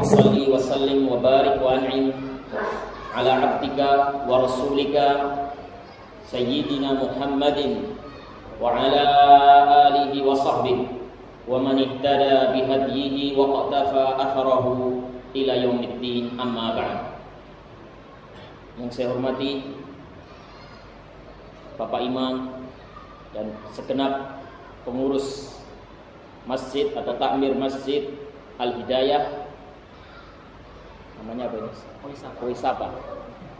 اللهم صل وسلم وبارك وأنعم على عبدك ورسولك سيدنا محمد وعلى آله وصحبه ومن اهتدى بهديه واقتفى أثره إلى يوم الدين أما بعد yang saya hormati Bapak Imam dan segenap pengurus masjid atau takmir masjid Al Hidayah namanya apa ini? Koisapa.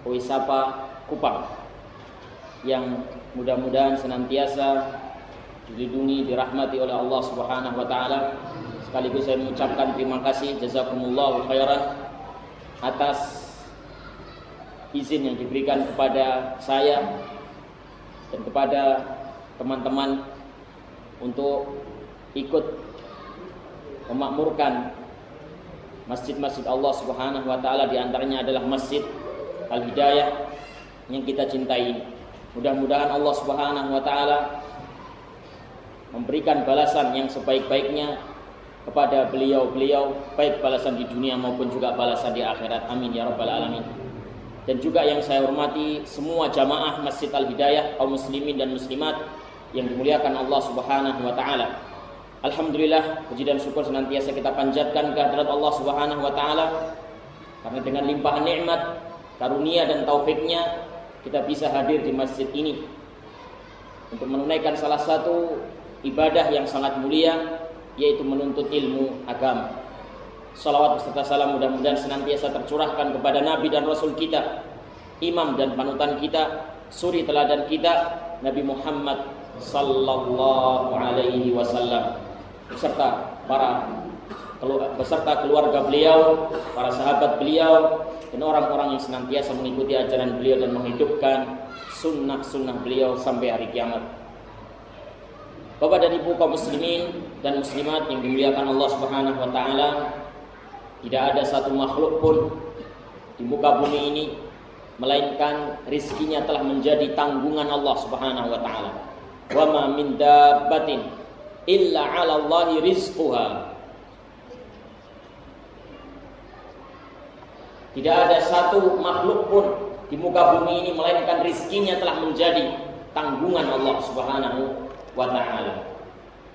Koisapa Kupang yang mudah-mudahan senantiasa dilindungi dirahmati oleh Allah Subhanahu wa taala. Sekaligus saya mengucapkan terima kasih jazakumullahu khairan atas izin yang diberikan kepada saya dan kepada teman-teman untuk ikut memakmurkan masjid-masjid Allah Subhanahu wa taala di antaranya adalah Masjid Al Hidayah yang kita cintai. Mudah-mudahan Allah Subhanahu wa taala memberikan balasan yang sebaik-baiknya kepada beliau-beliau baik balasan di dunia maupun juga balasan di akhirat. Amin ya rabbal alamin. Dan juga yang saya hormati semua jamaah Masjid Al Hidayah kaum muslimin dan muslimat yang dimuliakan Allah Subhanahu wa taala. Alhamdulillah puji dan syukur senantiasa kita panjatkan kehadirat Allah Subhanahu wa taala. Karena dengan limpahan nikmat, karunia dan taufiknya kita bisa hadir di masjid ini. Untuk menunaikan salah satu ibadah yang sangat mulia yaitu menuntut ilmu agama. Salawat beserta salam mudah-mudahan senantiasa tercurahkan kepada Nabi dan Rasul kita, imam dan panutan kita, suri teladan kita, Nabi Muhammad sallallahu alaihi wasallam beserta para beserta keluarga beliau, para sahabat beliau dan orang-orang yang senantiasa mengikuti ajaran beliau dan menghidupkan sunnah-sunnah beliau sampai hari kiamat. Bapak dan Ibu kaum muslimin dan muslimat yang dimuliakan Allah Subhanahu wa taala, tidak ada satu makhluk pun di muka bumi ini melainkan rizkinya telah menjadi tanggungan Allah Subhanahu wa taala. Wa ma min dabbatin illa 'ala Allahi rizquha. Tidak ada satu makhluk pun di muka bumi ini melainkan rizkinya telah menjadi tanggungan Allah Subhanahu wa taala.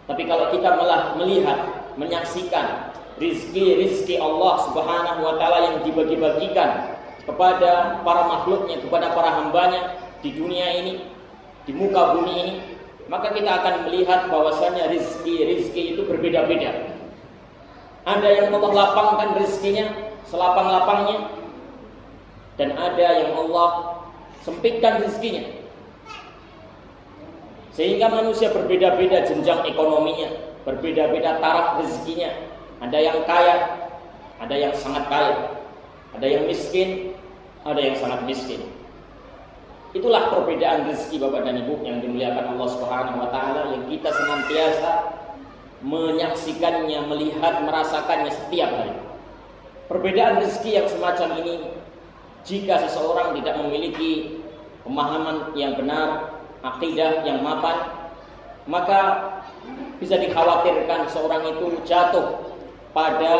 Tapi kalau kita malah melihat, menyaksikan rizki-rizki Allah Subhanahu wa taala yang dibagi-bagikan kepada para makhluknya, kepada para hambanya di dunia ini, di muka bumi ini, maka kita akan melihat bahwasanya rizki-rizki itu berbeda-beda. Ada yang Allah lapangkan rizkinya selapang-lapangnya dan ada yang Allah sempitkan rizkinya. Sehingga manusia berbeda-beda jenjang ekonominya berbeda-beda taraf rezekinya ada yang kaya ada yang sangat kaya. Ada yang miskin ada yang sangat miskin itulah perbedaan rezeki Bapak dan Ibu yang dimuliakan Allah Subhanahu wa taala yang kita senantiasa menyaksikannya, melihat, merasakannya setiap hari. Perbedaan rezeki yang semacam ini jika seseorang tidak memiliki pemahaman yang benar, akidah yang mapan, maka bisa dikhawatirkan seorang itu jatuh pada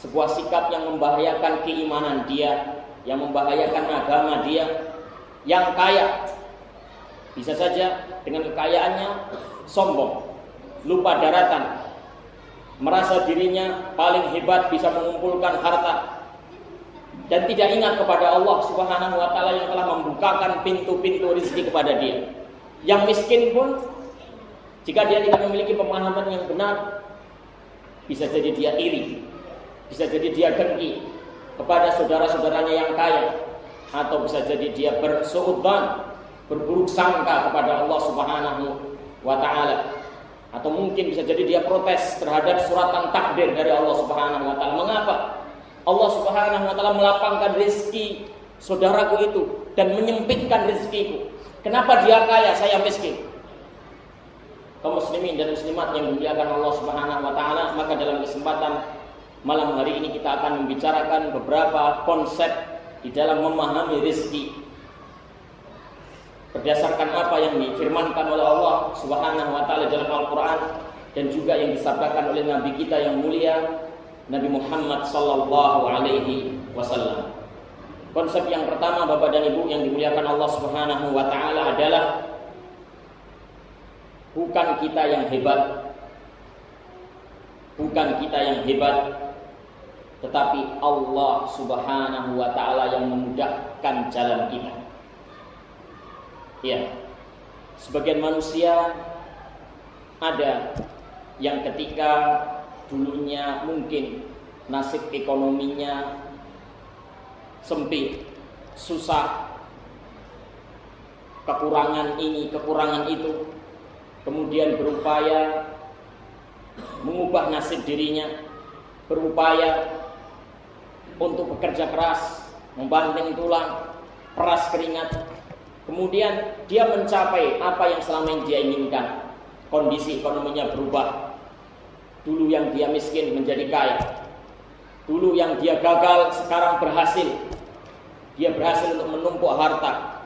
sebuah sikap yang membahayakan keimanan dia, yang membahayakan agama dia, yang kaya. Bisa saja dengan kekayaannya sombong, lupa daratan, merasa dirinya paling hebat bisa mengumpulkan harta dan tidak ingat kepada Allah Subhanahu wa taala yang telah membukakan pintu-pintu rezeki kepada dia. Yang miskin pun jika dia tidak memiliki pemahaman yang benar bisa jadi dia iri, bisa jadi dia dengki kepada saudara-saudaranya yang kaya atau bisa jadi dia bersuudzon, berburuk sangka kepada Allah Subhanahu wa taala atau mungkin bisa jadi dia protes terhadap suratan takdir dari Allah Subhanahu wa taala. Mengapa? Allah Subhanahu wa taala melapangkan rezeki saudaraku itu dan menyempitkan rezekiku. Kenapa dia kaya, saya miskin? Kaum muslimin dan muslimat yang dimuliakan Allah Subhanahu wa taala, maka dalam kesempatan malam hari ini kita akan membicarakan beberapa konsep di dalam memahami rezeki. Berdasarkan apa yang difirmankan oleh Allah Subhanahu wa taala dalam Al-Qur'an dan juga yang disabdakan oleh nabi kita yang mulia Nabi Muhammad sallallahu alaihi wasallam. Konsep yang pertama Bapak dan Ibu yang dimuliakan Allah Subhanahu wa taala adalah bukan kita yang hebat. Bukan kita yang hebat, tetapi Allah Subhanahu wa taala yang memudahkan jalan kita. Ya. Sebagian manusia ada yang ketika dulunya mungkin nasib ekonominya sempit, susah, kekurangan ini, kekurangan itu, kemudian berupaya mengubah nasib dirinya, berupaya untuk bekerja keras, membanting tulang, peras keringat, kemudian dia mencapai apa yang selama ini dia inginkan, kondisi ekonominya berubah, Dulu yang dia miskin menjadi kaya. Dulu yang dia gagal sekarang berhasil. Dia berhasil untuk menumpuk harta.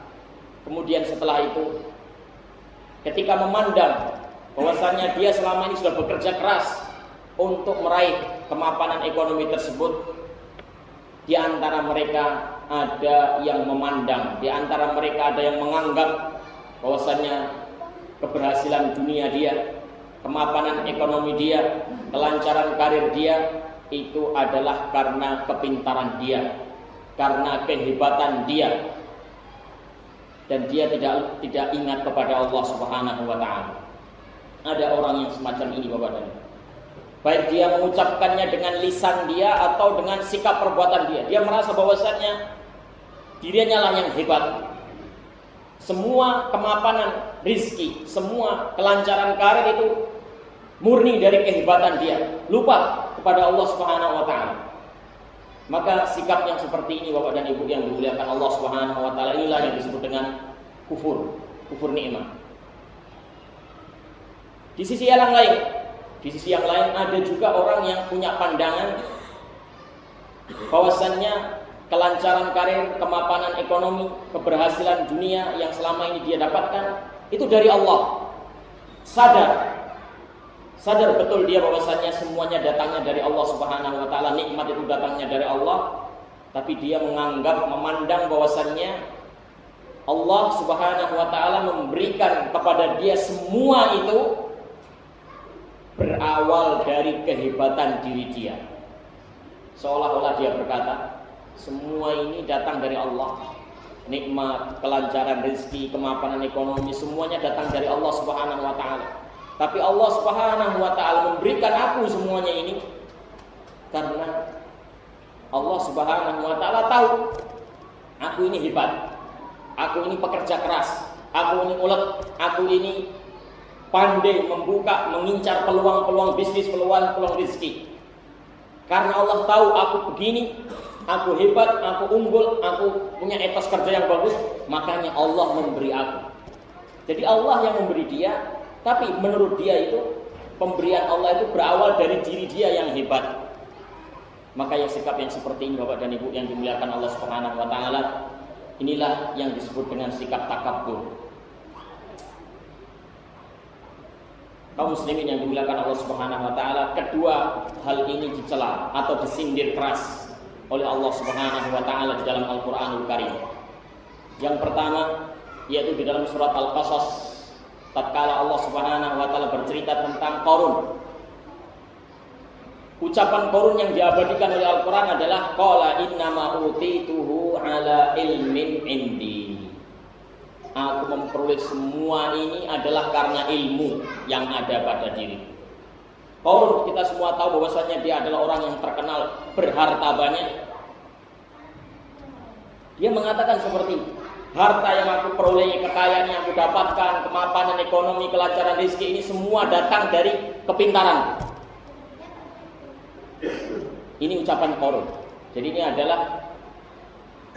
Kemudian setelah itu ketika memandang bahwasanya dia selama ini sudah bekerja keras untuk meraih kemapanan ekonomi tersebut di antara mereka ada yang memandang, di antara mereka ada yang menganggap bahwasanya keberhasilan dunia dia kemapanan ekonomi dia, kelancaran karir dia itu adalah karena kepintaran dia, karena kehebatan dia. Dan dia tidak tidak ingat kepada Allah Subhanahu wa taala. Ada orang yang semacam ini Bapak dan Baik dia mengucapkannya dengan lisan dia atau dengan sikap perbuatan dia. Dia merasa bahwasannya dirinya lah yang hebat. Semua kemapanan rizki, semua kelancaran karir itu murni dari kehebatan dia, lupa kepada Allah Subhanahu wa taala. Maka sikap yang seperti ini Bapak dan Ibu yang dimuliakan Allah Subhanahu wa taala inilah yang disebut dengan kufur, kufur nikmat. Di sisi yang lain, di sisi yang lain ada juga orang yang punya pandangan bahwasannya kelancaran karir, kemapanan ekonomi, keberhasilan dunia yang selama ini dia dapatkan itu dari Allah. Sadar Sadar betul dia bahwasanya semuanya datangnya dari Allah Subhanahu wa taala, nikmat itu datangnya dari Allah, tapi dia menganggap memandang bahwasannya Allah Subhanahu wa taala memberikan kepada dia semua itu berawal dari kehebatan diri dia. Seolah-olah dia berkata, semua ini datang dari Allah. Nikmat, kelancaran rezeki, kemapanan ekonomi semuanya datang dari Allah Subhanahu wa taala. Tapi Allah Subhanahu wa taala memberikan aku semuanya ini karena Allah Subhanahu wa taala tahu aku ini hebat. Aku ini pekerja keras, aku ini ulet, aku ini pandai membuka, mengincar peluang-peluang bisnis, peluang-peluang rezeki. Karena Allah tahu aku begini, aku hebat, aku unggul, aku punya etos kerja yang bagus, makanya Allah memberi aku. Jadi Allah yang memberi dia, tapi menurut dia itu pemberian Allah itu berawal dari diri dia yang hebat. Maka yang sikap yang seperti ini Bapak dan Ibu yang dimuliakan Allah Subhanahu wa taala, inilah yang disebut dengan sikap takabur. Kaum muslimin yang dimuliakan Allah Subhanahu wa taala, kedua hal ini dicela atau disindir keras oleh Allah Subhanahu wa taala di dalam Al-Qur'anul Karim. Yang pertama yaitu di dalam surat Al-Qasas tatkala Allah Subhanahu wa taala bercerita tentang Qarun. Ucapan Qarun yang diabadikan oleh Al-Qur'an adalah qala innama utituhu ala ilmin indi. Aku memperoleh semua ini adalah karena ilmu yang ada pada diri. Qarun kita semua tahu bahwasanya dia adalah orang yang terkenal berharta banyak. Dia mengatakan seperti harta yang aku peroleh, kekayaan yang aku dapatkan, kemapanan ekonomi, kelancaran rezeki ini semua datang dari kepintaran. Ini ucapan korun. Jadi ini adalah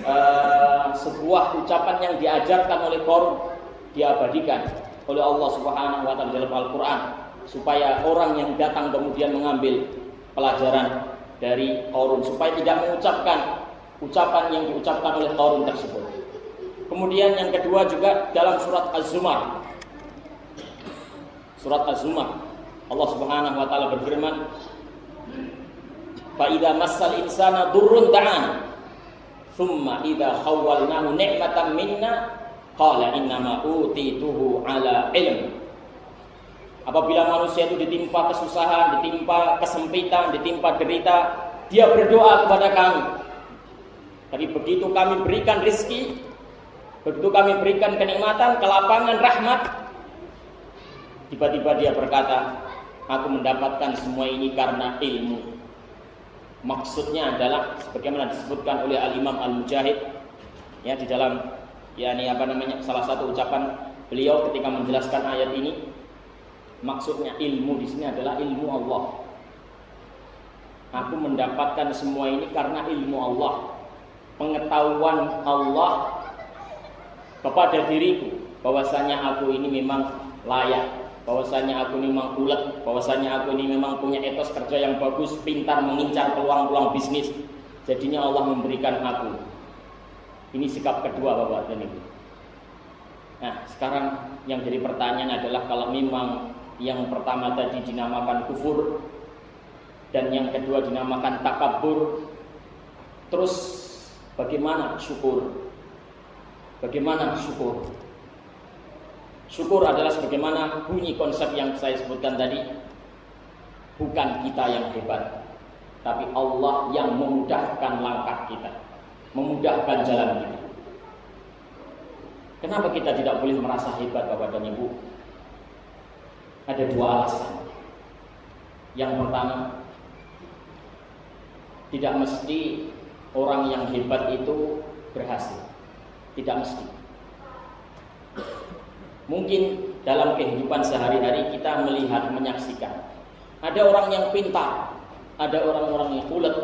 uh, sebuah ucapan yang diajarkan oleh Korun diabadikan oleh Allah Subhanahu wa taala dalam Al-Qur'an supaya orang yang datang kemudian mengambil pelajaran dari Korun supaya tidak mengucapkan ucapan yang diucapkan oleh Korun tersebut. Kemudian yang kedua juga dalam surat Az-Zumar. Surat Az-Zumar Allah Subhanahu wa taala berfirman, "Fa idza massal insana durrun ta'an, thumma idza khawwalnahu ni'matan minna, qala innama utituhu ala ilm." Apabila manusia itu ditimpa kesusahan, ditimpa kesempitan, ditimpa derita, dia berdoa kepada kami. Tapi begitu kami berikan rizki, begitu kami berikan kenikmatan, kelapangan, rahmat, tiba-tiba dia berkata, aku mendapatkan semua ini karena ilmu. Maksudnya adalah sebagaimana disebutkan oleh Al Imam Al Mujahid ya di dalam yakni apa namanya salah satu ucapan beliau ketika menjelaskan ayat ini maksudnya ilmu di sini adalah ilmu Allah. Aku mendapatkan semua ini karena ilmu Allah. Pengetahuan Allah kepada diriku bahwasanya aku ini memang layak bahwasanya aku ini memang ulet, bahwasanya aku ini memang punya etos kerja yang bagus, pintar mengincar peluang-peluang bisnis. Jadinya Allah memberikan aku. Ini sikap kedua Bapak dan Ibu. Nah, sekarang yang jadi pertanyaan adalah kalau memang yang pertama tadi dinamakan kufur dan yang kedua dinamakan takabur, terus bagaimana syukur? Bagaimana syukur? Syukur adalah sebagaimana bunyi konsep yang saya sebutkan tadi. Bukan kita yang hebat, tapi Allah yang memudahkan langkah kita, memudahkan jalan kita. Kenapa kita tidak boleh merasa hebat Bapak dan Ibu? Ada dua alasan. Yang pertama, tidak mesti orang yang hebat itu berhasil. Tidak mesti. Mungkin dalam kehidupan sehari-hari kita melihat, menyaksikan. Ada orang yang pintar, ada orang-orang yang ulet.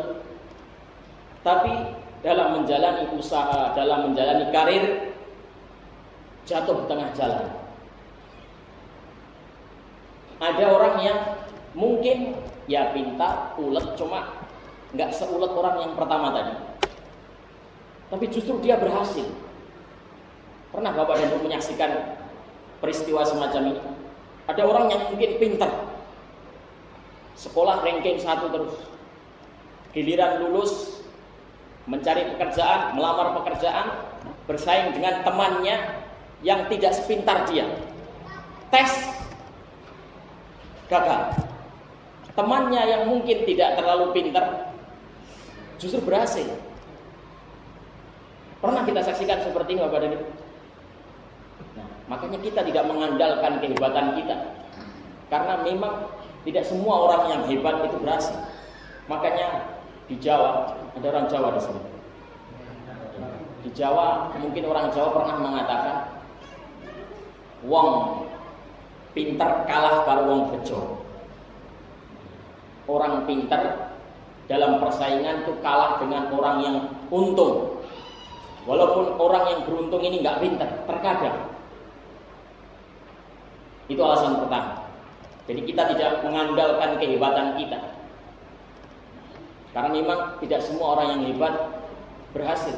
Tapi dalam menjalani usaha, dalam menjalani karir, jatuh di tengah jalan. Ada orang yang mungkin ya pintar, ulet, cuma nggak seulet orang yang pertama tadi. Tapi justru dia berhasil. Pernah Bapak dan Ibu menyaksikan peristiwa semacam ini. Ada orang yang mungkin pintar, sekolah ranking satu terus, giliran lulus mencari pekerjaan, melamar pekerjaan, bersaing dengan temannya yang tidak sepintar dia. Tes gagal. Temannya yang mungkin tidak terlalu pintar justru berhasil. Pernah kita saksikan seperti ini Bapak dan Ibu? Makanya kita tidak mengandalkan kehebatan kita. Karena memang tidak semua orang yang hebat itu berhasil. Makanya di Jawa, ada orang Jawa di sini. Di Jawa, mungkin orang Jawa pernah mengatakan, Wong pinter kalah karo wong bejo. Orang pinter dalam persaingan itu kalah dengan orang yang untung. Walaupun orang yang beruntung ini nggak pinter, terkadang itu alasan pertama. Jadi kita tidak mengandalkan kehebatan kita. Karena memang tidak semua orang yang hebat berhasil.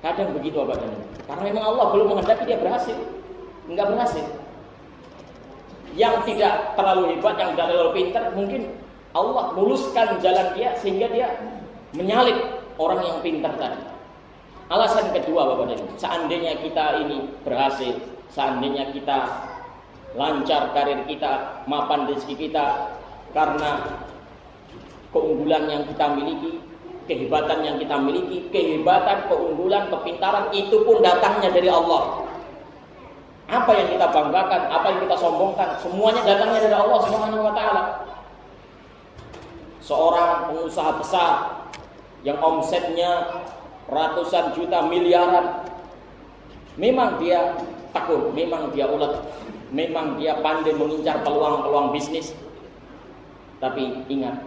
Kadang begitu Bapak dan Karena memang Allah belum menghendaki dia berhasil. Enggak berhasil. Yang tidak terlalu hebat, yang tidak terlalu pintar, mungkin Allah muluskan jalan dia sehingga dia menyalip orang yang pintar tadi. Alasan kedua Bapak dan seandainya kita ini berhasil, seandainya kita lancar karir kita, mapan rezeki kita karena keunggulan yang kita miliki, kehebatan yang kita miliki, kehebatan, keunggulan, kepintaran itu pun datangnya dari Allah. Apa yang kita banggakan, apa yang kita sombongkan, semuanya datangnya dari Allah Subhanahu wa taala. Seorang pengusaha besar yang omsetnya ratusan juta miliaran memang dia takut, memang dia ulet, memang dia pandai mengincar peluang-peluang bisnis. Tapi ingat,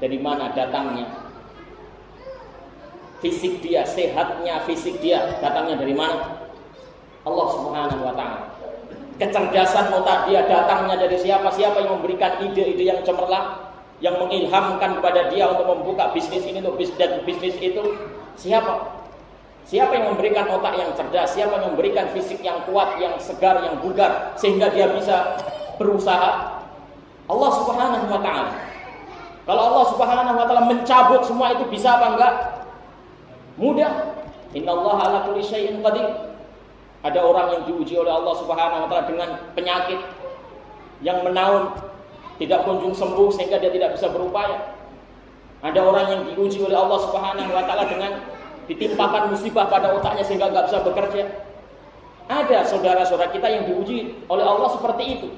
dari mana datangnya fisik dia, sehatnya fisik dia datangnya dari mana? Allah Subhanahu wa taala. Kecerdasan otak dia datangnya dari siapa? Siapa yang memberikan ide-ide yang cemerlang, yang mengilhamkan kepada dia untuk membuka bisnis ini untuk bisnis bisnis itu? Siapa? Siapa yang memberikan otak yang cerdas? Siapa yang memberikan fisik yang kuat, yang segar, yang bugar sehingga dia bisa berusaha? Allah Subhanahu wa taala. Kalau Allah Subhanahu wa taala mencabut semua itu bisa apa enggak? Mudah. Innallaha ala kulli syai'in qadir. Ada orang yang diuji oleh Allah Subhanahu wa taala dengan penyakit yang menaun, tidak kunjung sembuh sehingga dia tidak bisa berupaya. Ada orang yang diuji oleh Allah Subhanahu wa taala dengan ditimpakan musibah pada otaknya sehingga nggak bisa bekerja. Ada saudara-saudara kita yang diuji oleh Allah seperti itu.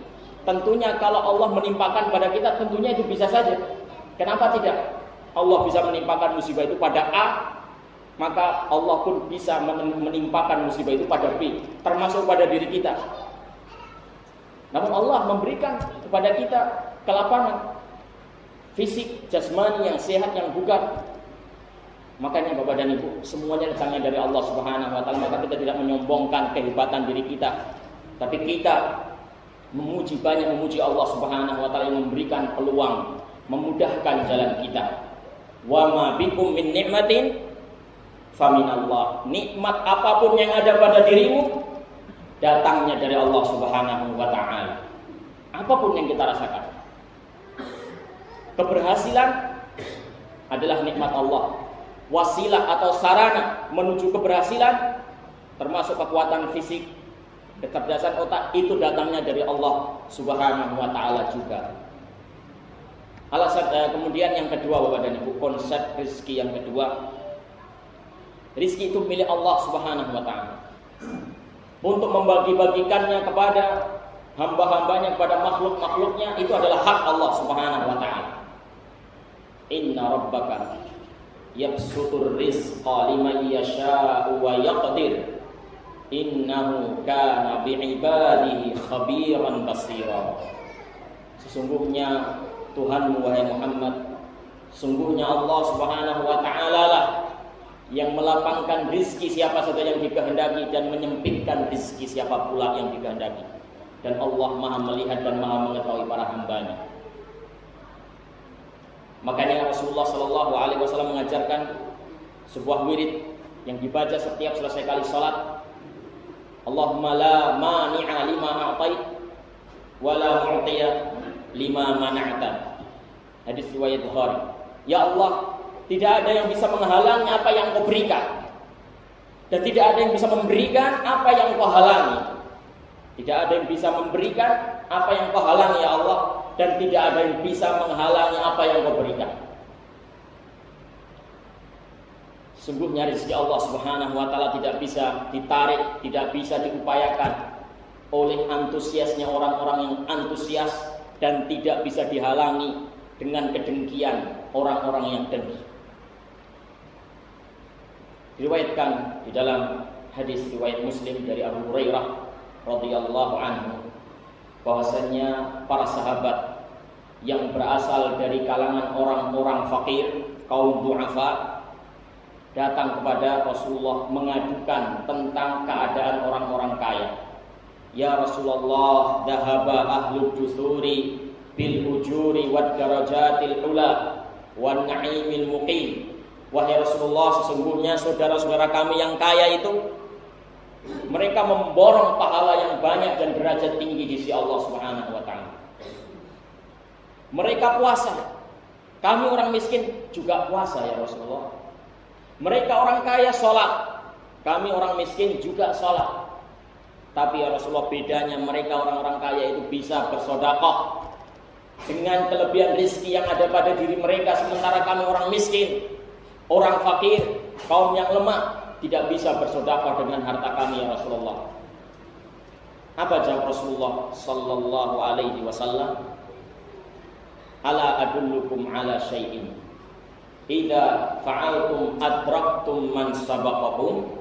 Tentunya kalau Allah menimpakan pada kita tentunya itu bisa saja. Kenapa tidak? Allah bisa menimpakan musibah itu pada A, maka Allah pun bisa menimpakan musibah itu pada B, termasuk pada diri kita. Namun Allah memberikan kepada kita kelapangan fisik, jasmani yang sehat, yang bugar. Makanya Bapak dan Ibu, semuanya datangnya dari Allah Subhanahu wa taala, maka kita tidak menyombongkan kehebatan diri kita. Tapi kita memuji banyak memuji Allah Subhanahu wa taala yang memberikan peluang, memudahkan jalan kita. Wa ma bikum min ni'matin faminallah. Nikmat apa pun yang ada pada dirimu datangnya dari Allah Subhanahu wa taala. Apa pun yang kita rasakan. Keberhasilan adalah nikmat Allah. Wasilah atau sarana menuju keberhasilan termasuk kekuatan fisik, kecerdasan otak itu datangnya dari Allah Subhanahu wa taala juga. Alasan eh, kemudian yang kedua Bapak dan Ibu, konsep rezeki yang kedua Rizki itu milik Allah Subhanahu wa taala. Untuk membagi-bagikannya kepada hamba-hambanya kepada makhluk-makhluknya itu adalah hak Allah Subhanahu wa taala. Inna rabbaka yabsutur rizqa liman yasha'u wa yaqdir. Innahu kana bi'ibadihi khabiran basira. Sesungguhnya Tuhanmu wahai Muhammad, sungguhnya Allah Subhanahu wa taala lah yang melapangkan rizki siapa saja yang dikehendaki dan menyempitkan rizki siapa pula yang dikehendaki. Dan Allah maha melihat dan maha mengetahui para hambanya. Makanya Rasulullah Shallallahu Alaihi Wasallam mengajarkan sebuah wirid yang dibaca setiap selesai kali sholat. Allahumma la mani'a lima a'tait wa la mu'tiya lima mana'ta. Hadis riwayat Bukhari. Ya Allah, tidak ada yang bisa menghalangi apa yang kau berikan. Dan tidak ada yang bisa memberikan apa yang kau halangi. Tidak ada yang bisa memberikan apa yang kau halangi ya Allah. Dan tidak ada yang bisa menghalangi apa yang kau berikan. Sungguhnya rezeki Allah Subhanahu wa taala tidak bisa ditarik, tidak bisa diupayakan oleh antusiasnya orang-orang yang antusias dan tidak bisa dihalangi dengan kedengkian orang-orang yang dengki. Diriwayatkan di dalam hadis riwayat Muslim dari Abu Hurairah radhiyallahu anhu bahwasanya para sahabat yang berasal dari kalangan orang-orang fakir, kaum du'afa datang kepada Rasulullah mengadukan tentang keadaan orang-orang kaya. Ya Rasulullah, dahaba ahlu dusuri bil ujuri wad darajatil ula wan na'imil muqim Wahai Rasulullah, sesungguhnya saudara-saudara kami yang kaya itu mereka memborong pahala yang banyak dan derajat tinggi di sisi Allah Subhanahu. Mereka puasa. Kami orang miskin juga puasa ya Rasulullah. Mereka orang kaya sholat. Kami orang miskin juga sholat. Tapi ya Rasulullah bedanya mereka orang-orang kaya itu bisa bersodakoh dengan kelebihan rezeki yang ada pada diri mereka sementara kami orang miskin Orang fakir, kaum yang lemah tidak bisa bersedekah dengan harta kami ya Rasulullah. Apa jawab Rasulullah sallallahu alaihi wasallam? Ala adullukum ala syai'in. Idza fa'altum adraktum man sabaqakum.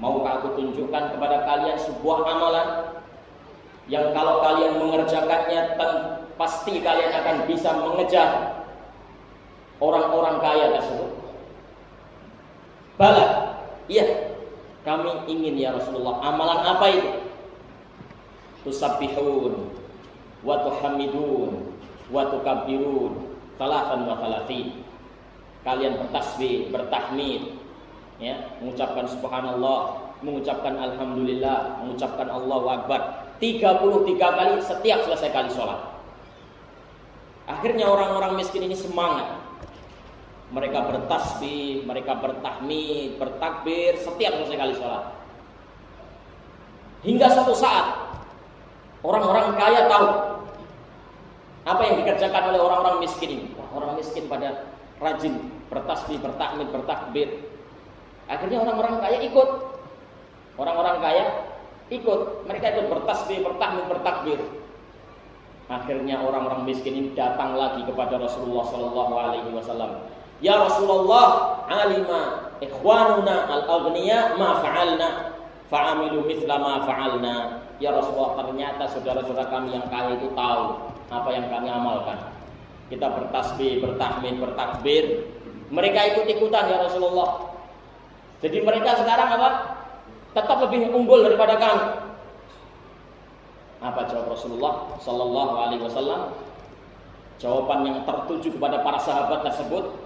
Maukah aku tunjukkan kepada kalian sebuah amalan yang kalau kalian mengerjakannya pasti kalian akan bisa mengejar orang-orang kaya tersebut. Bala. Iya. Kami ingin ya Rasulullah. Amalan apa itu? Tusabbihun wa tuhamidun wa tukabbirun talatan wa. Kalian bertasbih, bertahmid, ya, mengucapkan subhanallah, mengucapkan alhamdulillah, mengucapkan Allahu akbar 33 kali setiap selesai kali sholat. Akhirnya orang-orang miskin ini semangat. Mereka bertasbih, mereka bertahmid, bertakbir setiap selesai kali sholat. Hingga suatu saat orang-orang kaya tahu apa yang dikerjakan oleh orang-orang miskin ini. Orang miskin pada rajin bertasbih, bertakmid, bertakbir. Akhirnya orang-orang kaya ikut. Orang-orang kaya ikut. Mereka ikut bertasbih, bertakmid, bertakbir. Akhirnya orang-orang miskin ini datang lagi kepada Rasulullah Sallallahu Alaihi Wasallam. Ya Rasulullah, alima ikhwanuna al-aghniya ma fa'alna fa'amilu mithla ma fa'alna. Ya Rasulullah, ternyata saudara-saudara kami yang kaya itu tahu apa yang kami amalkan. Kita bertasbih, bertahmid, bertakbir. Mereka ikut-ikutan ya Rasulullah. Jadi mereka sekarang apa? Tetap lebih unggul daripada kami. Apa jawab Rasulullah Sallallahu Alaihi Wasallam? Jawaban yang tertuju kepada para sahabat tersebut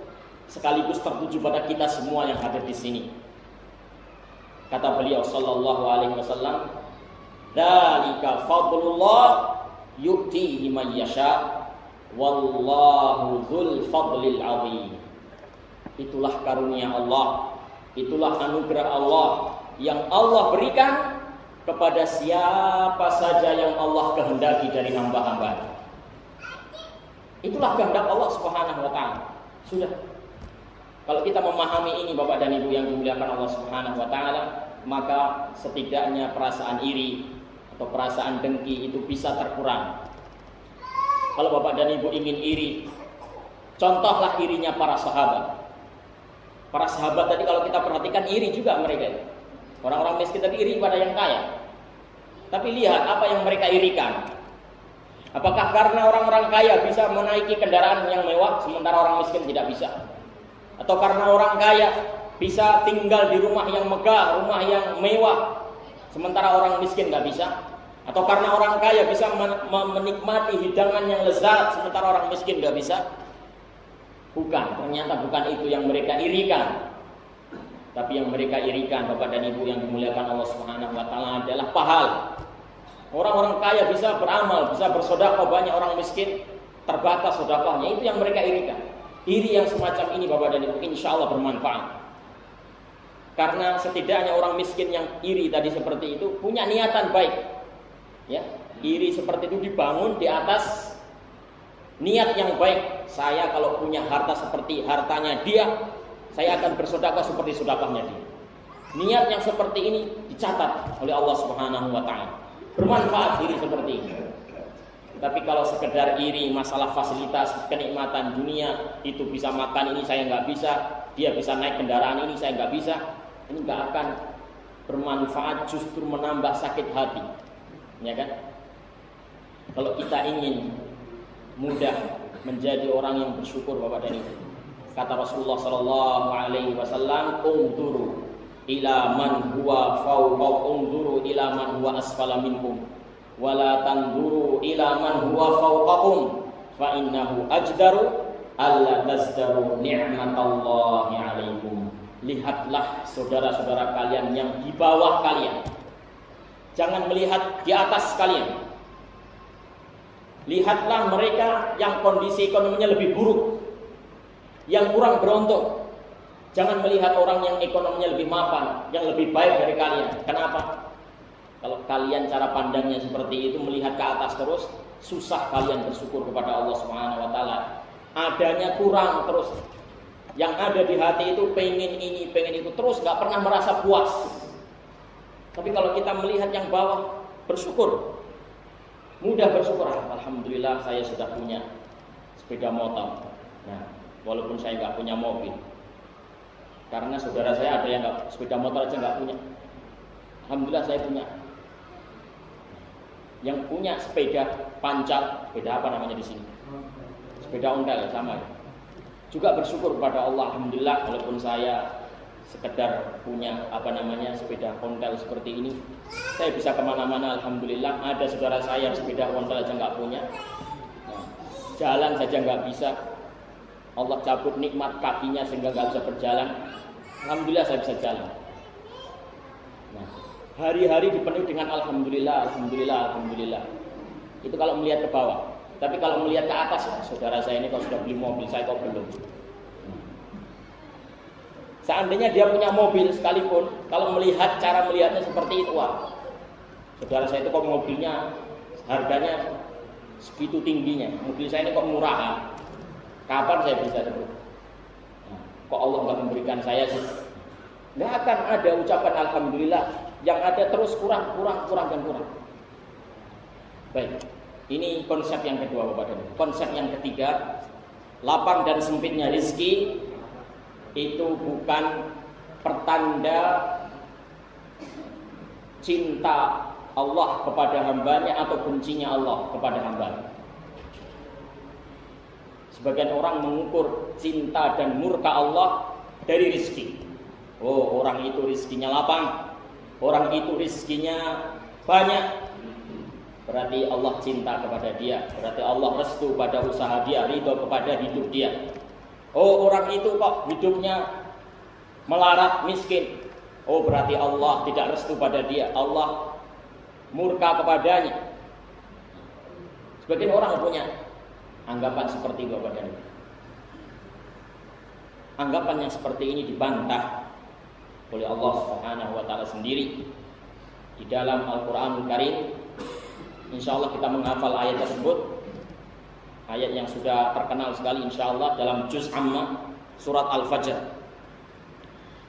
sekaligus tertuju pada kita semua yang hadir di sini. Kata beliau Sallallahu Alaihi Wasallam, "Dalika fadlullah yu'tihi man yasha, wallahu dzul fadlil azim." Itulah karunia Allah, itulah anugerah Allah yang Allah berikan kepada siapa saja yang Allah kehendaki dari hamba-hamba. Itulah kehendak Allah Subhanahu wa taala. Sudah. Kalau kita memahami ini Bapak dan Ibu yang dimuliakan Allah Subhanahu wa taala, maka setidaknya perasaan iri atau perasaan dengki itu bisa terkurang. Kalau Bapak dan Ibu ingin iri, contohlah irinya para sahabat. Para sahabat tadi kalau kita perhatikan iri juga mereka. Orang-orang miskin tadi iri pada yang kaya. Tapi lihat apa yang mereka irikan. Apakah karena orang-orang kaya bisa menaiki kendaraan yang mewah sementara orang miskin tidak bisa? Atau karena orang kaya bisa tinggal di rumah yang megah, rumah yang mewah sementara orang miskin tidak bisa? Atau karena orang kaya bisa menikmati hidangan yang lezat sementara orang miskin tidak bisa? Bukan, ternyata bukan itu yang mereka irikan. Tapi yang mereka irikan Bapak dan Ibu yang dimuliakan Allah Subhanahu wa taala adalah pahala. Orang-orang kaya bisa beramal, bisa bersedekah banyak orang miskin terbatas sedekahnya. Itu yang mereka irikan. Iri yang semacam ini Bapak dan Ibu insya Allah bermanfaat. Karena setidaknya orang miskin yang iri tadi seperti itu punya niatan baik. Ya, iri seperti itu dibangun di atas niat yang baik. Saya kalau punya harta seperti hartanya dia, saya akan bersedekah seperti sedekahnya dia. Niat yang seperti ini dicatat oleh Allah Subhanahu wa taala. Bermanfaat diri seperti ini. Tapi kalau sekedar iri masalah fasilitas kenikmatan dunia itu bisa makan ini saya nggak bisa, dia bisa naik kendaraan ini saya nggak bisa, ini nggak akan bermanfaat justru menambah sakit hati, ya kan? Kalau kita ingin mudah menjadi orang yang bersyukur Bapak dan Ibu, Kata Rasulullah sallallahu alaihi wasallam, "Ungduru ila man huwa fawqa ungduru ila man huwa asfala minkum wa la tanduru ila man huwa fawqakum fa innahu ajdaru alla tazdaru ni'matallahi alaikum." Lihatlah saudara-saudara kalian yang di bawah kalian. Jangan melihat di atas kalian. Lihatlah mereka yang kondisi ekonominya lebih buruk yang kurang beruntung. Jangan melihat orang yang ekonominya lebih mapan, yang lebih baik dari kalian. Kenapa? Kalau kalian cara pandangnya seperti itu melihat ke atas terus, susah kalian bersyukur kepada Allah Subhanahu wa taala. Adanya kurang terus. Yang ada di hati itu pengen ini, pengen itu terus nggak pernah merasa puas. Tapi kalau kita melihat yang bawah, bersyukur. Mudah bersyukur. Alhamdulillah saya sudah punya sepeda motor. Nah, walaupun saya nggak punya mobil karena saudara saya ada yang nggak sepeda motor aja nggak punya alhamdulillah saya punya yang punya sepeda pancal sepeda apa namanya di sini sepeda ontel sama ya juga bersyukur kepada Allah alhamdulillah walaupun saya sekedar punya apa namanya sepeda ontel seperti ini saya bisa ke mana-mana alhamdulillah. Ada saudara saya yang sepeda ontel aja nggak punya. Nah, jalan saja nggak bisa. Allah cabut nikmat kakinya sehingga nggak bisa berjalan. Alhamdulillah saya bisa jalan. Nah hari-hari dipenuhi dengan alhamdulillah alhamdulillah alhamdulillah. Itu kalau melihat ke bawah tapi kalau melihat ke atas saudara saya ini kalau sudah beli mobil saya kok belum Seandainya dia punya mobil sekalipun, kalau melihat cara melihatnya seperti itu, wah, saudara saya itu kok mobilnya harganya segitu tingginya, mobil saya ini kok murah, kapan saya bisa sebut? Nah, kok Allah nggak memberikan saya sih? Nggak akan ada ucapan Alhamdulillah, yang ada terus kurang, kurang, kurang dan kurang. Baik, ini konsep yang kedua Bapak dan Konsep yang ketiga, lapang dan sempitnya rizki itu bukan pertanda cinta Allah kepada hambanya atau bencinya Allah kepada hambanya. Sebagian orang mengukur cinta dan murka Allah dari rizki. Oh, orang itu rizkinya lapang, orang itu rizkinya banyak. Berarti Allah cinta kepada dia, berarti Allah restu pada usaha dia, ridho kepada hidup dia. Oh orang itu kok hidupnya melarat miskin. Oh berarti Allah tidak restu pada dia. Allah murka kepadanya. Sebagian orang punya anggapan seperti itu Bapak dan Anggapan yang seperti ini dibantah oleh Allah Subhanahu wa taala sendiri di dalam Al-Qur'anul Karim. Insya Allah kita menghafal ayat tersebut ayat yang sudah terkenal sekali insyaallah dalam juz amma surat al-fajr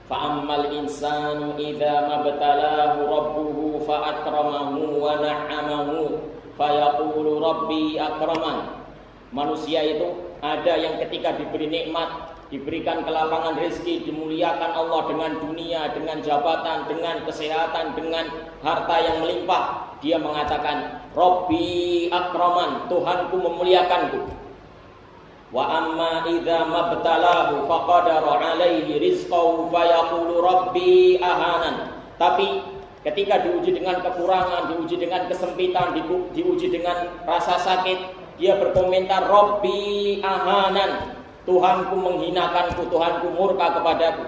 fa'ammal insanu idza mabtalahu rabbuhu fa'akramahu wa na'amahu fayaqulu rabbi akraman manusia itu ada yang ketika diberi nikmat diberikan kelapangan rezeki, dimuliakan Allah dengan dunia, dengan jabatan, dengan kesehatan, dengan harta yang melimpah. Dia mengatakan, Robbi akraman, Tuhanku memuliakanku. Wa amma idza mabtalahu faqadara alaihi rizqahu fayaqulu rabbi ahanan. Tapi ketika diuji dengan kekurangan, diuji dengan kesempitan, diuji dengan rasa sakit, dia berkomentar Robbi ahanan Tuhanku menghinakanku, Tuhanku murka kepadaku.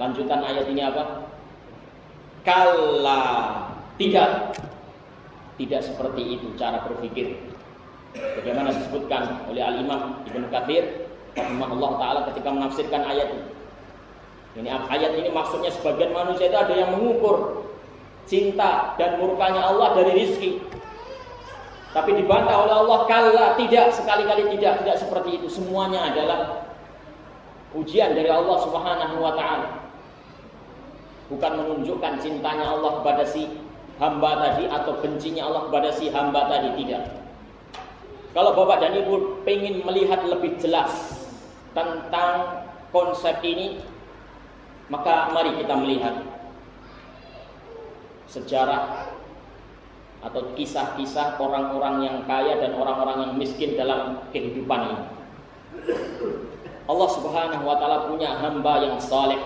Lanjutan ayat ini apa? Kala tidak tidak seperti itu cara berpikir. Bagaimana disebutkan oleh Al-Imam Ibnu Katsir rahimahullah taala ketika menafsirkan ayat ini. Ini ayat ini maksudnya sebagian manusia itu ada yang mengukur cinta dan murkanya Allah dari rizki. Tapi dibantah oleh Allah kala tidak sekali-kali tidak tidak seperti itu. Semuanya adalah ujian dari Allah Subhanahu wa taala. Bukan menunjukkan cintanya Allah kepada si hamba tadi atau bencinya Allah kepada si hamba tadi tidak. Kalau Bapak dan Ibu ingin melihat lebih jelas tentang konsep ini, maka mari kita melihat sejarah atau kisah-kisah orang-orang yang kaya dan orang-orang yang miskin dalam kehidupan ini. Allah Subhanahu wa taala punya hamba yang saleh.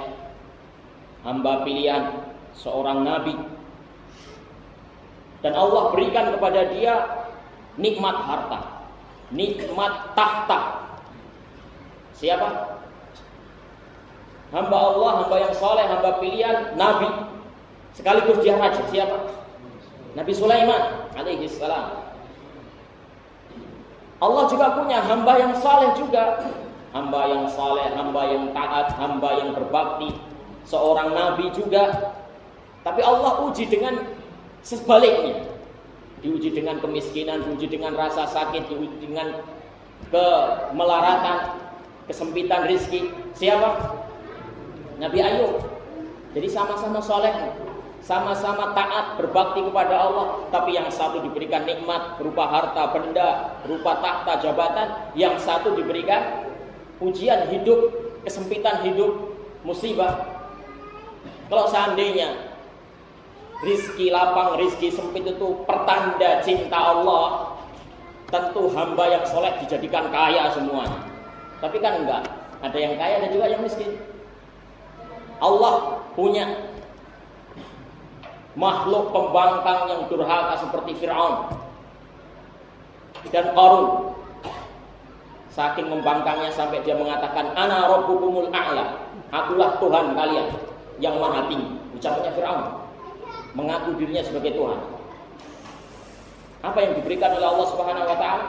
Hamba pilihan seorang nabi. Dan Allah berikan kepada dia nikmat harta, nikmat tahta. Siapa? Hamba Allah, hamba yang saleh, hamba pilihan, nabi. Sekaligus dia raja. Siapa? Nabi Sulaiman alaihi salam. Allah juga punya hamba yang saleh juga. Hamba yang saleh, hamba yang taat, hamba yang berbakti. Seorang nabi juga. Tapi Allah uji dengan sebaliknya. Diuji dengan kemiskinan, diuji dengan rasa sakit, diuji dengan kemelaratan, kesempitan rizki. Siapa? Nabi Ayub. Jadi sama-sama soleh sama-sama taat berbakti kepada Allah tapi yang satu diberikan nikmat berupa harta benda berupa tahta jabatan yang satu diberikan ujian hidup kesempitan hidup musibah kalau seandainya rizki lapang rizki sempit itu pertanda cinta Allah tentu hamba yang soleh dijadikan kaya semuanya tapi kan enggak ada yang kaya dan juga yang miskin Allah punya makhluk pembangkang yang durhaka seperti Fir'aun dan Qarun. Saking membangkangnya sampai dia mengatakan ana rabbukumul a'la. Akulah Tuhan kalian yang maha tinggi. Ucapannya Fir'aun. Mengaku dirinya sebagai Tuhan. Apa yang diberikan oleh Allah Subhanahu wa taala?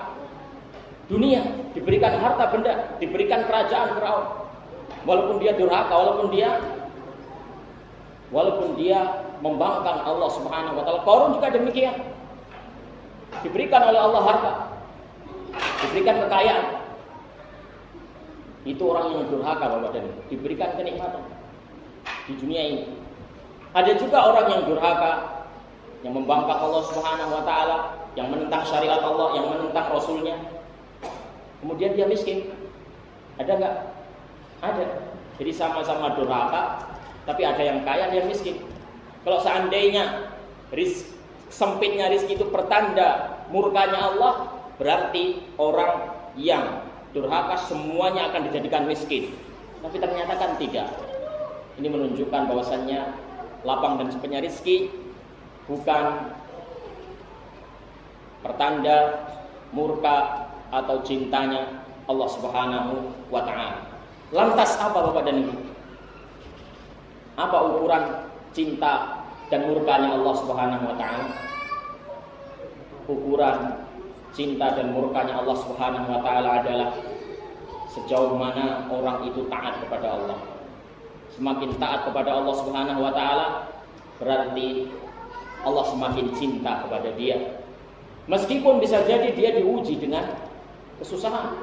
Dunia, diberikan harta benda, diberikan kerajaan Firaun. Walaupun dia durhaka, walaupun dia walaupun dia membangkang Allah Subhanahu wa taala. Korun juga demikian. Diberikan oleh Allah harta. Diberikan kekayaan. Itu orang yang durhaka Bapak dan diberikan kenikmatan di dunia ini. Ada juga orang yang durhaka yang membangkang Allah Subhanahu wa taala, yang menentang syariat Allah, yang menentang rasulnya. Kemudian dia miskin. Ada enggak? Ada. Jadi sama-sama durhaka, tapi ada yang kaya, yang miskin. Kalau seandainya rizki, sempitnya rizki itu pertanda murkanya Allah, berarti orang yang durhaka semuanya akan dijadikan miskin. Tapi ternyata kan tidak. Ini menunjukkan bahwasannya lapang dan sempitnya rizki bukan pertanda murka atau cintanya Allah Subhanahu wa taala. Lantas apa Bapak dan Ibu? Apa ukuran cinta dan murkanya Allah Subhanahu wa taala. Ukuran cinta dan murkanya Allah Subhanahu wa taala adalah sejauh mana orang itu taat kepada Allah. Semakin taat kepada Allah Subhanahu wa taala berarti Allah semakin cinta kepada dia. Meskipun bisa jadi dia diuji dengan kesusahan.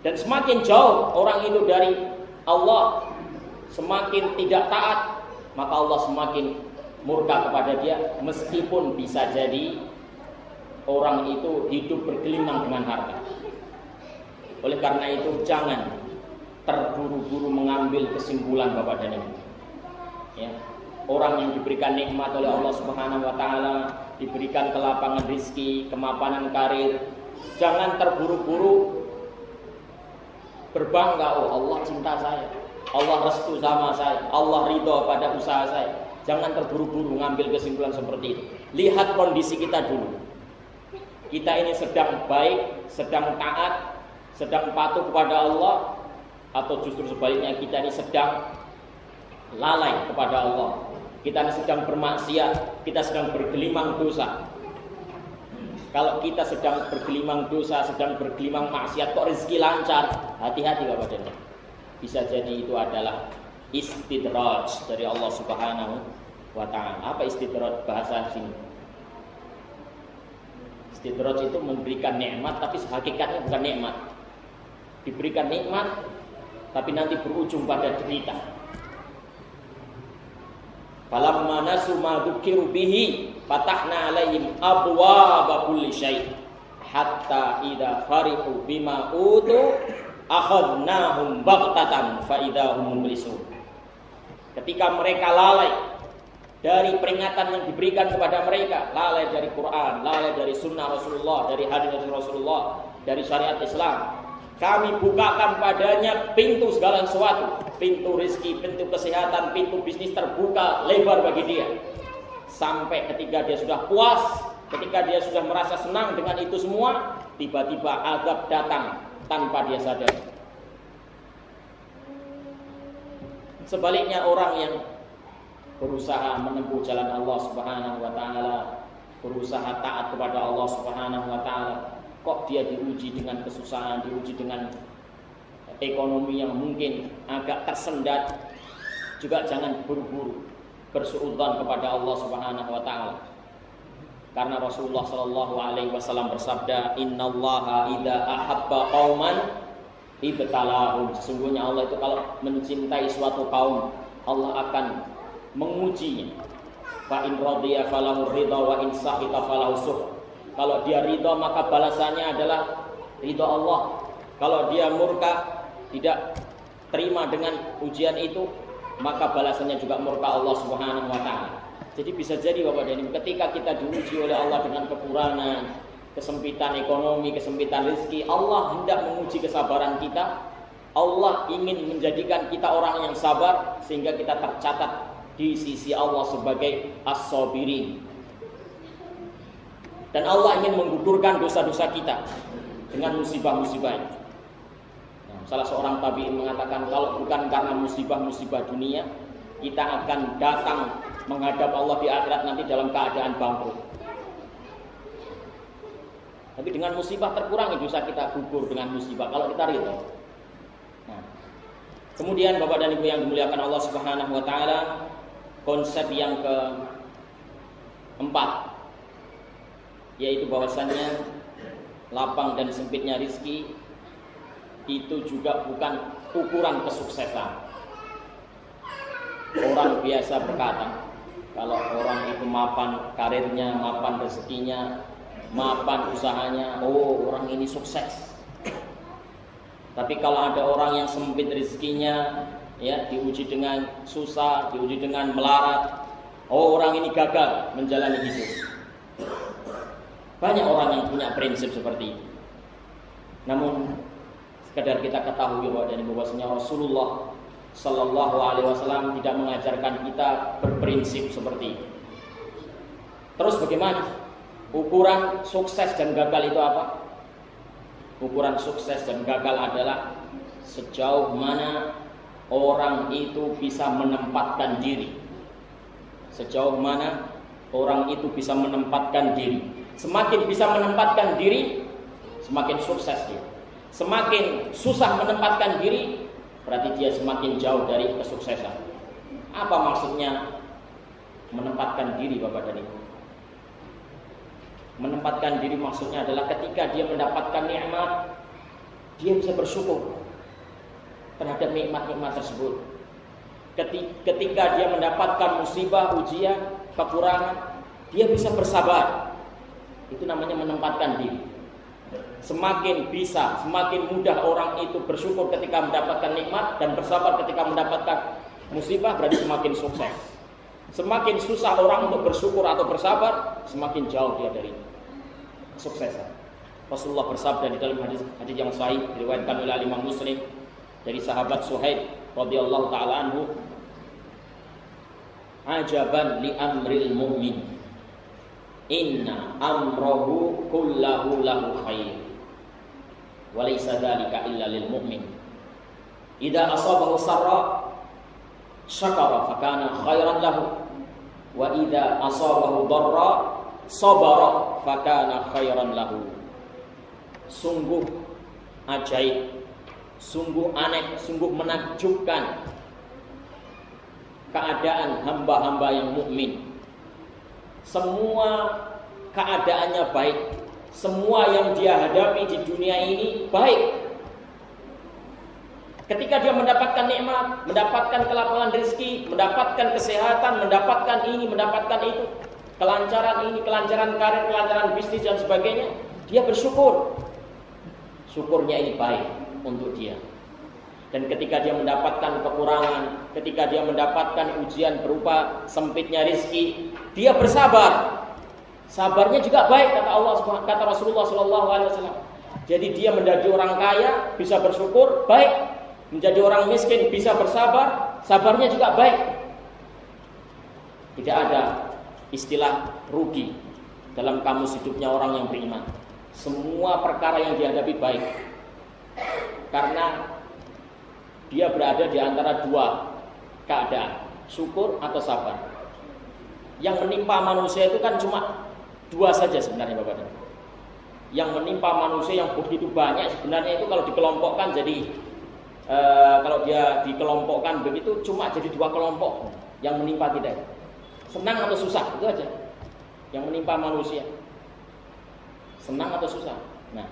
Dan semakin jauh orang itu dari Allah semakin tidak taat, maka Allah semakin murka kepada dia meskipun bisa jadi orang itu hidup bergelimang dengan harta. Oleh karena itu jangan terburu-buru mengambil kesimpulan Bapak dan Ibu. Ya. Orang yang diberikan nikmat oleh Allah Subhanahu wa taala, diberikan kelapangan rizki, kemapanan karir, jangan terburu-buru berbangga, oh Allah cinta saya. Allah restu sama saya, Allah ridho pada usaha saya. Jangan terburu-buru ngambil kesimpulan seperti itu. Lihat kondisi kita dulu. Kita ini sedang baik, sedang taat, sedang patuh kepada Allah, atau justru sebaliknya kita ini sedang lalai kepada Allah. Kita ini sedang bermaksiat, kita sedang bergelimang dosa. Kalau kita sedang bergelimang dosa, sedang bergelimang maksiat, kok rezeki lancar? Hati-hati Bapak dan bisa jadi itu adalah istidraj dari Allah Subhanahu wa taala. Apa istidraj bahasa sini? Istidraj itu memberikan nikmat tapi hakikatnya bukan nikmat. Diberikan nikmat tapi nanti berujung pada derita. Falamma nasu ma dzukiru bihi fatahna alaihim abwaaba kulli syai' hatta idza farihu bima utu akhadnahum baghtatan fa idahum mublisun. Ketika mereka lalai dari peringatan yang diberikan kepada mereka, lalai dari Quran, lalai dari sunnah Rasulullah, dari hadis Rasulullah, dari syariat Islam, kami bukakan padanya pintu segala sesuatu, pintu rezeki, pintu kesehatan, pintu bisnis terbuka lebar bagi dia. Sampai ketika dia sudah puas, ketika dia sudah merasa senang dengan itu semua, tiba-tiba azab datang tanpa dia sadar. Sebaliknya orang yang berusaha menempuh jalan Allah Subhanahu wa taala, berusaha taat kepada Allah Subhanahu wa taala, kok dia diuji dengan kesusahan, diuji dengan ekonomi yang mungkin agak tersendat, juga jangan buru-buru bersuudzon kepada Allah Subhanahu wa taala. Karena Rasulullah Shallallahu Alaihi Wasallam bersabda, Inna Allah ida ahabba qauman ibtalahum. Sesungguhnya Allah itu kalau mencintai suatu kaum, Allah akan mengujinya. Fa in radiya falahu ridha wa in sahita falahu suh. Kalau dia ridha maka balasannya adalah ridha Allah. Kalau dia murka tidak terima dengan ujian itu, maka balasannya juga murka Allah Subhanahu wa taala. Jadi bisa jadi Bapak dan Ibu ketika kita diuji oleh Allah dengan kekurangan, kesempitan ekonomi, kesempitan rezeki, Allah hendak menguji kesabaran kita Allah ingin menjadikan kita orang yang sabar sehingga kita tercatat di sisi Allah sebagai as-sabirin. Dan Allah ingin menggugurkan dosa-dosa kita dengan musibah-musibah ini. Nah, salah seorang tabi'in mengatakan kalau bukan karena musibah-musibah dunia, kita akan datang menghadap Allah di akhirat nanti dalam keadaan bangkrut. Tapi dengan musibah terkurangi dosa kita gugur dengan musibah kalau kita ridho. Nah, kemudian Bapak dan Ibu yang dimuliakan Allah Subhanahu wa taala, konsep yang keempat yaitu bahwasannya lapang dan sempitnya rizki itu juga bukan ukuran kesuksesan. Orang biasa berkata, kalau orang itu mapan karirnya, mapan rezekinya, mapan usahanya, oh orang ini sukses. Tapi kalau ada orang yang sempit rezekinya, ya diuji dengan susah, diuji dengan melarat, oh orang ini gagal menjalani hidup. Banyak orang yang punya prinsip seperti itu. Namun sekedar kita ketahui bahwa dari bahwasanya Rasulullah Sallallahu Alaihi Wasallam tidak mengajarkan kita berprinsip seperti itu. Terus bagaimana? Ukuran sukses dan gagal itu apa? Ukuran sukses dan gagal adalah sejauh mana orang itu bisa menempatkan diri. Sejauh mana orang itu bisa menempatkan diri Semakin bisa menempatkan diri, semakin sukses dia. Semakin susah menempatkan diri, berarti dia semakin jauh dari kesuksesan. Apa maksudnya menempatkan diri Bapak dan Ibu? Menempatkan diri maksudnya adalah ketika dia mendapatkan nikmat, dia bisa bersyukur terhadap nikmat-nikmat tersebut. Ketika dia mendapatkan musibah, ujian, kekurangan, dia bisa bersabar itu namanya menempatkan diri. Semakin bisa, semakin mudah orang itu bersyukur ketika mendapatkan nikmat dan bersabar ketika mendapatkan musibah berarti semakin sukses. Semakin susah orang untuk bersyukur atau bersabar, semakin jauh dia dari kesuksesan. Rasulullah bersabda di dalam hadis hadis yang sahih diriwayatkan oleh Imam Muslim dari sahabat Suhaib radhiyallahu taala anhu ajaban li amril mu'min Inna amrohu kullahu lahu khair. Walaysa dhalika illa lil mu'min. Idza asabahu sarra syakara fakana khairan lahu. Wa idza asabahu darra sabara fakana khairan lahu. Sungguh ajaib, sungguh aneh, sungguh menakjubkan keadaan hamba-hamba yang mukmin semua keadaannya baik. Semua yang dia hadapi di dunia ini baik. Ketika dia mendapatkan nikmat, mendapatkan kelapangan rezeki, mendapatkan kesehatan, mendapatkan ini, mendapatkan itu, kelancaran ini, kelancaran karir, kelancaran bisnis dan sebagainya, dia bersyukur. Syukurnya ini baik untuk dia. Dan ketika dia mendapatkan kekurangan, ketika dia mendapatkan ujian berupa sempitnya rizki, dia bersabar. Sabarnya juga baik kata Allah kata Rasulullah Shallallahu Alaihi Wasallam. Jadi dia menjadi orang kaya bisa bersyukur baik, menjadi orang miskin bisa bersabar, sabarnya juga baik. Tidak ada istilah rugi dalam kamus hidupnya orang yang beriman. Semua perkara yang dihadapi baik. Karena dia berada di antara dua keadaan, syukur atau sabar yang menimpa manusia itu kan cuma dua saja sebenarnya Bapak dan Yang menimpa manusia yang begitu banyak sebenarnya itu kalau dikelompokkan jadi e, kalau dia dikelompokkan begitu cuma jadi dua kelompok yang menimpa kita. Senang atau susah itu aja. Yang menimpa manusia. Senang atau susah. Nah,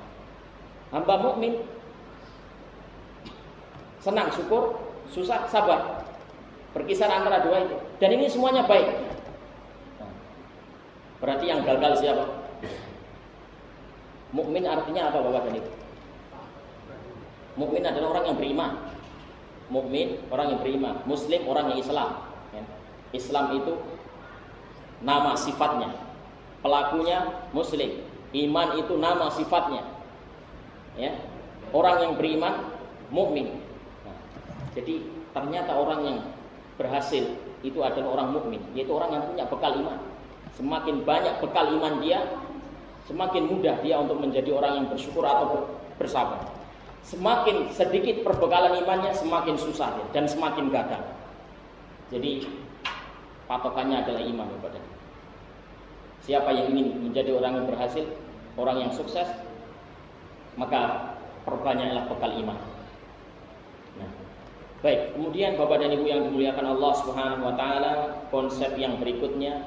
hamba mukmin senang syukur, susah sabar. Berkisar antara dua itu. Dan ini semuanya baik. Berarti yang gagal siapa? Mukmin artinya apa Bapak dan Ibu? Mukmin adalah orang yang beriman. Mukmin orang yang beriman, Muslim orang yang Islam. Ya. Islam itu nama sifatnya. Pelakunya Muslim. Iman itu nama sifatnya. Ya. Orang yang beriman mukmin. Jadi ternyata orang yang berhasil itu adalah orang mukmin, yaitu orang yang punya bekal iman. Semakin banyak bekal iman dia, semakin mudah dia untuk menjadi orang yang bersyukur atau bersabar. Semakin sedikit perbekalan imannya, semakin susah dia, dan semakin gagal. Jadi patokannya adalah iman kepada Siapa yang ingin menjadi orang yang berhasil, orang yang sukses, maka perbanyaklah bekal iman. Baik, kemudian Bapak dan Ibu yang dimuliakan Allah Subhanahu wa taala, konsep yang berikutnya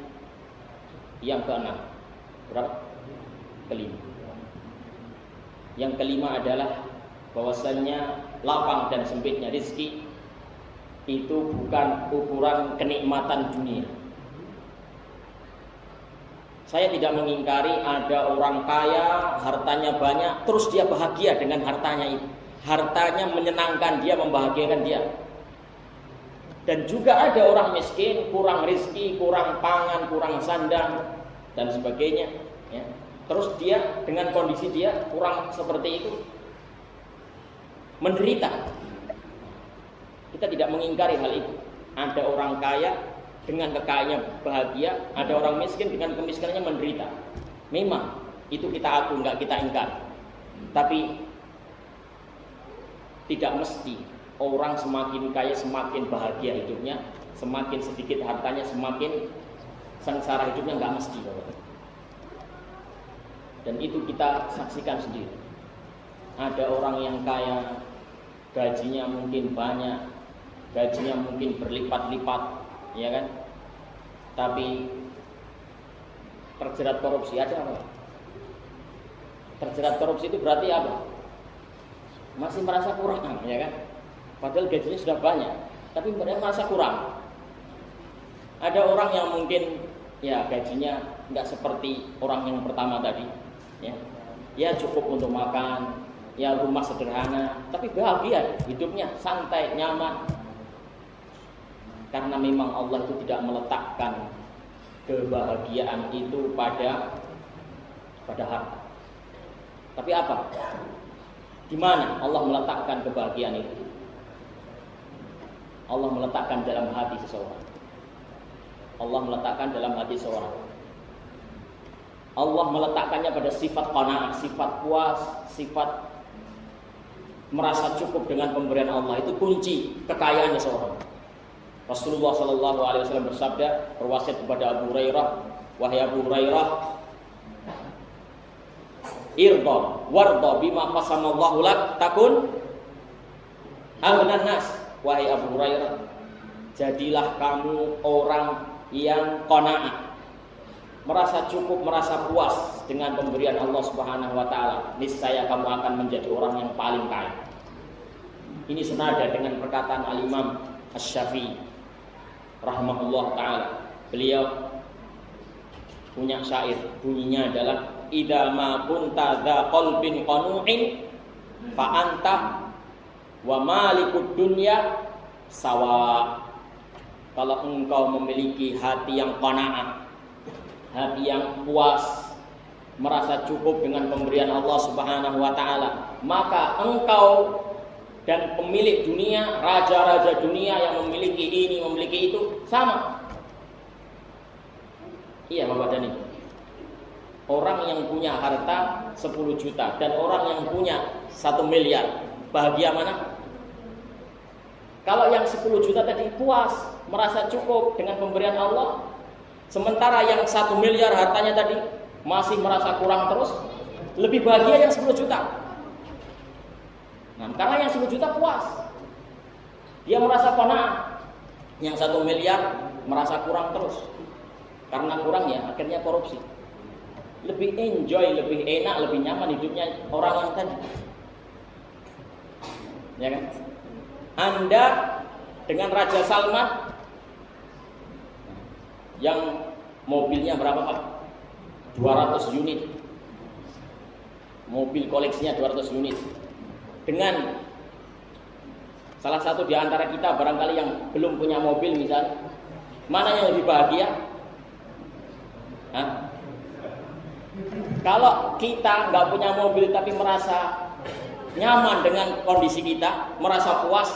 yang keenam. Berapa? Kelima. Yang kelima adalah bahwasannya lapang dan sempitnya rezeki itu bukan ukuran kenikmatan dunia. Saya tidak mengingkari ada orang kaya, hartanya banyak, terus dia bahagia dengan hartanya itu. Hartanya menyenangkan dia, membahagiakan dia. Dan juga ada orang miskin, kurang rizki, kurang pangan, kurang sandang, dan sebagainya. Ya. Terus dia dengan kondisi dia kurang seperti itu, menderita. Kita tidak mengingkari hal itu. Ada orang kaya dengan kekayaannya bahagia, ada orang miskin dengan kemiskinannya menderita. Memang itu kita aku nggak kita ingkar. Tapi tidak mesti orang semakin kaya semakin bahagia hidupnya, semakin sedikit hartanya semakin sengsara hidupnya nggak mesti. Dan itu kita saksikan sendiri. Ada orang yang kaya, gajinya mungkin banyak, gajinya mungkin berlipat-lipat, ya kan? Tapi terjerat korupsi ada apa? Terjerat korupsi itu berarti apa? Masih merasa kurang, ya kan? Padahal gajinya sudah banyak, tapi mereka merasa kurang. Ada orang yang mungkin ya gajinya nggak seperti orang yang pertama tadi, ya. Ya cukup untuk makan, ya rumah sederhana, tapi bahagia hidupnya, santai, nyaman, karena memang Allah itu tidak meletakkan kebahagiaan itu pada pada harta. Tapi apa? Di mana Allah meletakkan kebahagiaan itu? Allah meletakkan dalam hati seseorang. Allah meletakkan dalam hati seseorang. Allah meletakkannya pada sifat qanaah, sifat puas, sifat merasa cukup dengan pemberian Allah. Itu kunci kekayaan seseorang. Rasulullah Shallallahu Alaihi Wasallam bersabda berwasiat kepada Abu Hurairah, wahai Abu Hurairah, irda warda bima qasamallahu lak takun aghnan nas wahai Abu Hurairah. Jadilah kamu orang yang qanaah merasa cukup merasa puas dengan pemberian Allah Subhanahu wa taala. Niscaya kamu akan menjadi orang yang paling kaya. Ini senada dengan perkataan Al Imam Asy-Syafi'i rahimahullah taala. Beliau punya syair bunyinya adalah idza ma kunta dza qalbin qanu'in fa anta wa malikud dunya sawa. Kalau engkau memiliki hati yang qanaah, hati yang puas, merasa cukup dengan pemberian Allah Subhanahu wa taala, maka engkau dan pemilik dunia, raja-raja dunia yang memiliki ini, memiliki itu sama. Iya Bapak dan Ibu. Orang yang punya harta 10 juta dan orang yang punya 1 miliar, bahagia mana? Kalau yang 10 juta tadi puas, merasa cukup dengan pemberian Allah, sementara yang 1 miliar hartanya tadi masih merasa kurang terus, lebih bahagia yang 10 juta. Nah, karena yang 10 juta puas. Dia merasa kona. Yang satu miliar merasa kurang terus. Karena kurang ya, akhirnya korupsi. Lebih enjoy, lebih enak, lebih nyaman hidupnya orang yang tadi. Ya kan? Anda dengan Raja Salman yang mobilnya berapa Pak? 200 unit. Mobil koleksinya 200 unit dengan salah satu di antara kita barangkali yang belum punya mobil misalnya, mana yang lebih bahagia? Hah? Kalau kita nggak punya mobil tapi merasa nyaman dengan kondisi kita, merasa puas,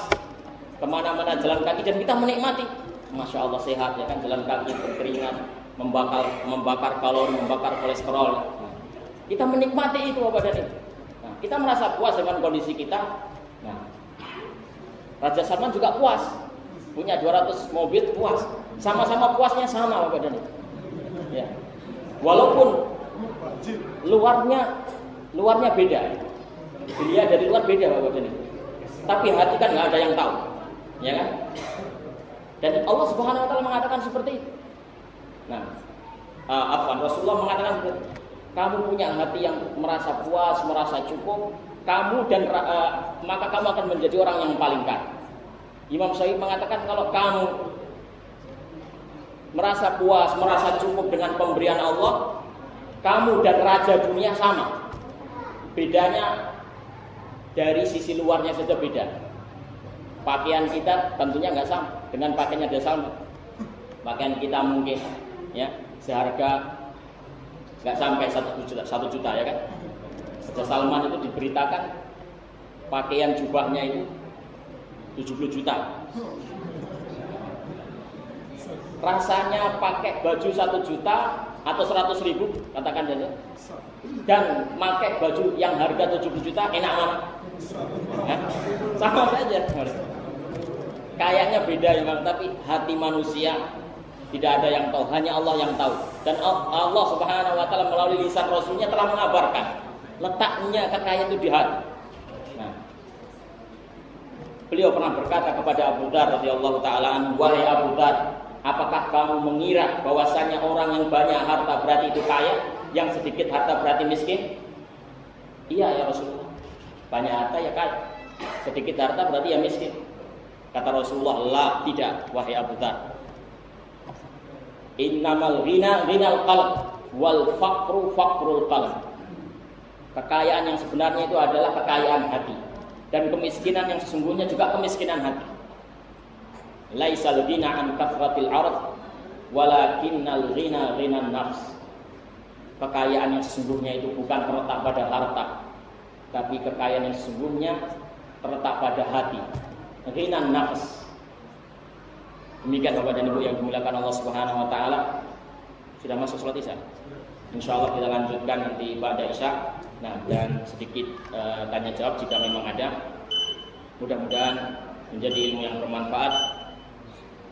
ke mana-mana jalan kaki dan kita menikmati. Masya Allah sehat ya kan jalan kaki berkeringat, membakar membakar kalori, membakar kolesterol. Kita menikmati itu Bapak dan Nah, kita merasa puas dengan kondisi kita. Nah, Raja Salman juga puas, punya 200 mobil puas, sama-sama puasnya sama Bapak dan Ya. Walaupun luarnya luarnya beda, dilihat dari luar beda Bapak dan Tapi hati kan nggak ada yang tahu, ya kan? Dan Allah Subhanahu Wa Taala mengatakan seperti itu. Nah, apa Rasulullah mengatakan kamu punya hati yang merasa puas, merasa cukup, kamu dan uh, maka kamu akan menjadi orang yang paling kaya. Imam Syafi'i mengatakan kalau kamu merasa puas, merasa cukup dengan pemberian Allah, kamu dan raja dunia sama. Bedanya dari sisi luarnya saja beda. Pakaian kita tentunya nggak sama dengan pakaiannya dia sama. Pakaian kita mungkin ya seharga nggak sampai satu juta, satu juta ya kan. Raja Salman itu diberitakan pakaian jubahnya itu 70 juta. Rasanya pakai baju satu juta atau seratus ribu katakan saja dan pakai baju yang harga 70 juta enak mana? Ya? Sama saja. Kayaknya beda ya bang, tapi hati manusia tidak ada yang tahu, hanya Allah yang tahu. Dan Allah Subhanahu wa taala melalui lisan Rasulnya telah mengabarkan letaknya kekayaan itu di hati. Nah, beliau pernah berkata kepada Abu Dar radhiyallahu taala "Wahai Abu Dar, apakah kamu mengira bahwasanya orang yang banyak harta berarti itu kaya, yang sedikit harta berarti miskin?" Iya ya Rasulullah. Banyak harta ya kaya. Sedikit harta berarti ya miskin. Kata Rasulullah, "La, tidak, wahai Abu Dar." Innamal ghina ghinal qalb wal faqru faqrul qalb. Kekayaan yang sebenarnya itu adalah kekayaan hati dan kemiskinan yang sesungguhnya juga kemiskinan hati. Laisal ghina an kathratil ard walakinnal ghina ghinan nafs. Kekayaan yang sesungguhnya itu bukan terletak pada harta, tapi kekayaan yang sesungguhnya terletak pada hati. Ghinan nafs, Demikian Bapak dan Ibu yang dimuliakan Allah Subhanahu wa taala. Sudah masuk sholat Isya. Insya Allah kita lanjutkan nanti pada Isya. Nah, dan sedikit uh, tanya jawab jika memang ada. Mudah-mudahan menjadi ilmu yang bermanfaat.